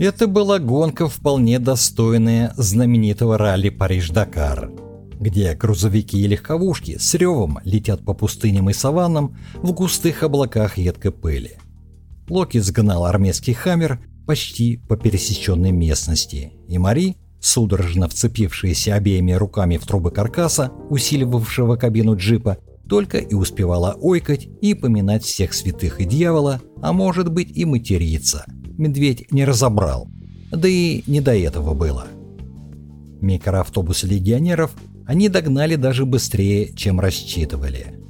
Это была гонка, вполне достойная знаменитого ралли Париж-Дакар, где грузовики и легковушки с ревом летят по пустыням и саваннам в густых облаках едкой пыли. Локи сгнал армейский хаммер почти по пересеченной местности, и Мари, судорожно вцепившаяся обеими руками в трубы каркаса, усиливавшего кабину джипа, только и успевала ойкать и поминать всех святых и дьявола, а может быть и материться. Медведь не разобрал, да и не до этого было. Микроавтобус легионеров они догнали даже быстрее, чем рассчитывали.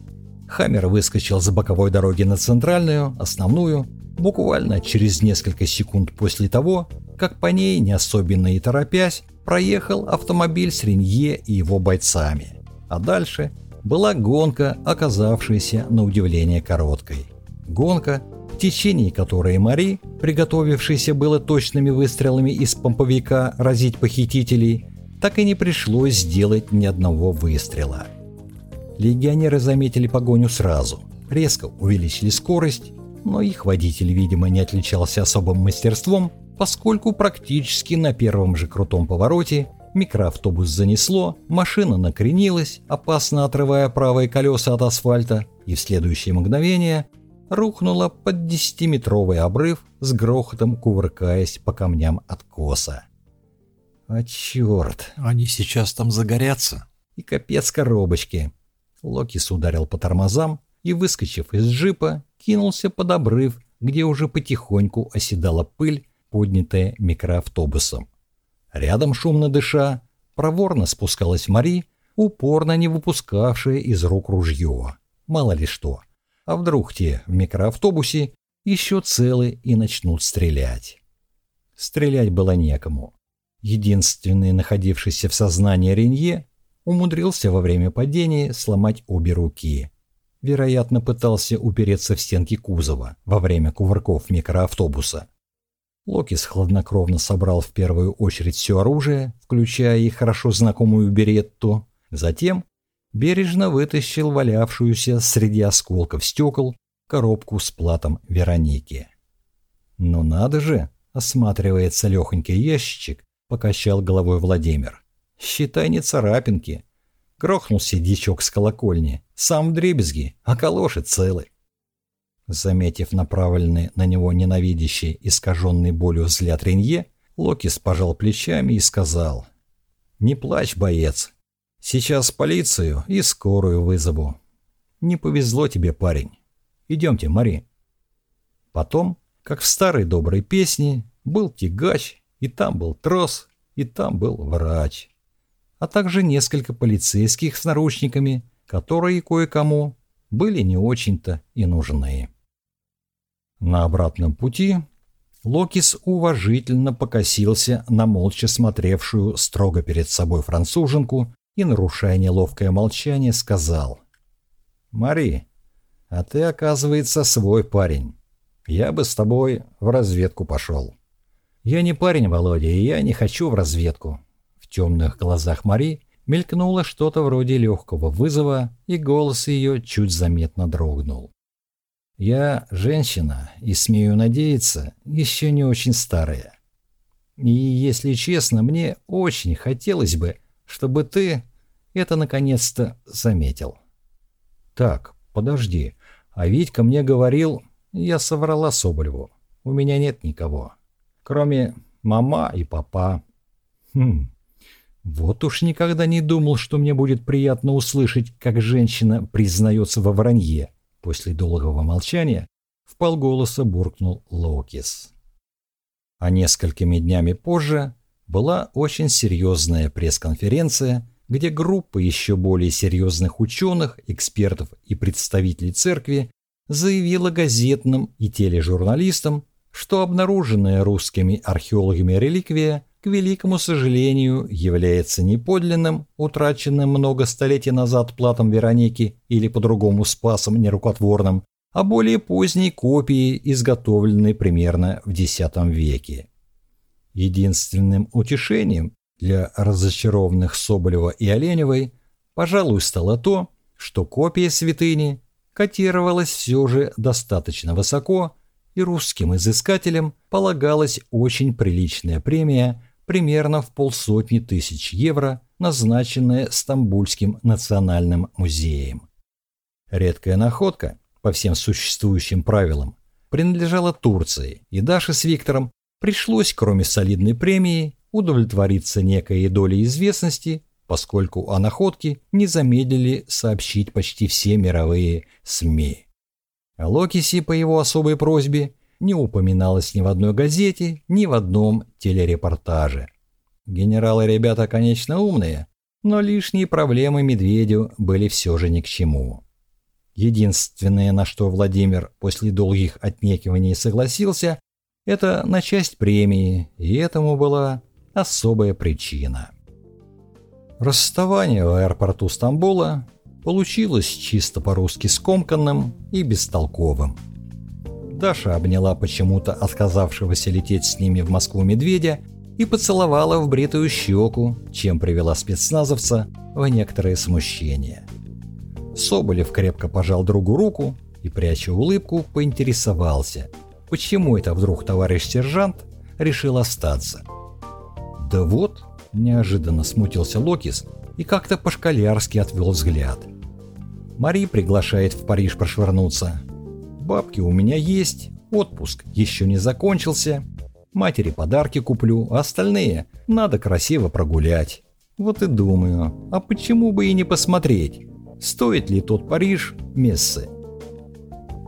Хаммер выскочил за боковой дороги на центральную, основную, буквально через несколько секунд после того, как по ней, не особенно и торопясь, проехал автомобиль с Ренье и его бойцами. А дальше была гонка, оказавшаяся на удивление короткой. Гонка, в течение которой Мари, приготовившийся было точными выстрелами из помповика разить похитителей, так и не пришлось сделать ни одного выстрела. Легионеры заметили погоню сразу, резко увеличили скорость, но их водитель, видимо, не отличался особым мастерством, поскольку практически на первом же крутом повороте Микроавтобус занесло, машина накренилась, опасно отрывая правые колеса от асфальта, и в следующее мгновение рухнула под десятиметровый обрыв с грохотом кувыркаясь по камням откоса. А черт, они сейчас там загорятся. И капец коробочки. Локис ударил по тормозам и, выскочив из джипа, кинулся под обрыв, где уже потихоньку оседала пыль, поднятая микроавтобусом. Рядом, шумно дыша, проворно спускалась Мари, упорно не выпускавшая из рук ружье. Мало ли что. А вдруг те в микроавтобусе еще целы и начнут стрелять. Стрелять было некому. Единственный находившийся в сознании Ренье умудрился во время падения сломать обе руки. Вероятно, пытался упереться в стенки кузова во время кувырков микроавтобуса. Локис хладнокровно собрал в первую очередь все оружие, включая и хорошо знакомую беретту. Затем бережно вытащил валявшуюся среди осколков стекол коробку с платом Вероники. «Ну надо же!» — осматривается легонький ящичек, покачал головой Владимир. «Считай не царапинки. Грохнулся дичок с колокольни, сам в дребезги, а калоши целы. Заметив направленный на него ненавидящий, искаженный болью взгляд Ренье, Локис пожал плечами и сказал, «Не плачь, боец. Сейчас полицию и скорую вызову. Не повезло тебе, парень. Идемте, Мари». Потом, как в старой доброй песне, был тягач, и там был трос, и там был врач. А также несколько полицейских с наручниками, которые кое-кому были не очень-то и нужны. На обратном пути Локис уважительно покосился на молча смотревшую строго перед собой француженку и, нарушая неловкое молчание, сказал. «Мари, а ты, оказывается, свой парень. Я бы с тобой в разведку пошел». «Я не парень, Володя, и я не хочу в разведку». В темных глазах Мари мелькнуло что-то вроде легкого вызова, и голос ее чуть заметно дрогнул. Я женщина и, смею надеяться, еще не очень старая. И, если честно, мне очень хотелось бы, чтобы ты это наконец-то заметил. Так, подожди, а Витька мне говорил, я соврала Соболеву, у меня нет никого, кроме мама и папа. Хм, вот уж никогда не думал, что мне будет приятно услышать, как женщина признается во вранье. После долгого молчания в полголоса буркнул Лоукис. А несколькими днями позже была очень серьезная пресс-конференция, где группа еще более серьезных ученых, экспертов и представителей церкви заявила газетным и тележурналистам, что обнаруженная русскими археологами реликвия к великому сожалению, является не подлинным, утраченным много столетий назад платом Вероники или по-другому спасом нерукотворным, а более поздней копией, изготовленной примерно в X веке. Единственным утешением для разочарованных Соболева и Оленевой, пожалуй, стало то, что копия святыни котировалась все же достаточно высоко и русским изыскателям полагалась очень приличная премия примерно в полсотни тысяч евро, назначенная Стамбульским национальным музеем. Редкая находка, по всем существующим правилам, принадлежала Турции, и Даше с Виктором пришлось, кроме солидной премии, удовлетвориться некой долей известности, поскольку о находке не замедлили сообщить почти все мировые СМИ. О Локисе по его особой просьбе не упоминалось ни в одной газете, ни в одном телерепортаже. Генералы ребята, конечно, умные, но лишние проблемы Медведю были все же ни к чему. Единственное, на что Владимир после долгих отнекиваний согласился, это на часть премии, и этому была особая причина. Расставание в аэропорту Стамбула получилось чисто по-русски скомканным и бестолковым. Даша обняла почему-то отказавшегося лететь с ними в Москву медведя и поцеловала в бритую щеку, чем привела спецназовца в некоторое смущение. Соболев крепко пожал другу руку и, пряча улыбку, поинтересовался, почему это вдруг товарищ сержант решил остаться. «Да вот», – неожиданно смутился Локис и как-то по-школярски отвел взгляд. «Мари приглашает в Париж прошвырнуться. Бабки у меня есть, отпуск еще не закончился. Матери подарки куплю, а остальные надо красиво прогулять. Вот и думаю, а почему бы и не посмотреть, стоит ли тот Париж мессы?»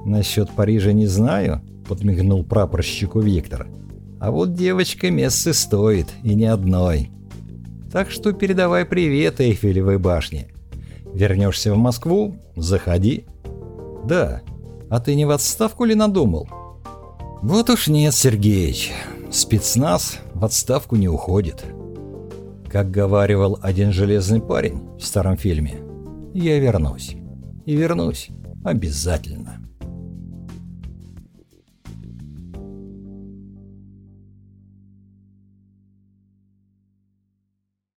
«Насчет Парижа не знаю», – подмигнул прапорщику Виктор. «А вот девочка мессы стоит, и не одной. Так что передавай привет Эйфелевой башне. Вернешься в Москву? Заходи». «Да, а ты не в отставку ли надумал? Вот уж нет, Сергеич. Спецназ в отставку не уходит. Как говаривал один железный парень в старом фильме, я вернусь. И вернусь обязательно.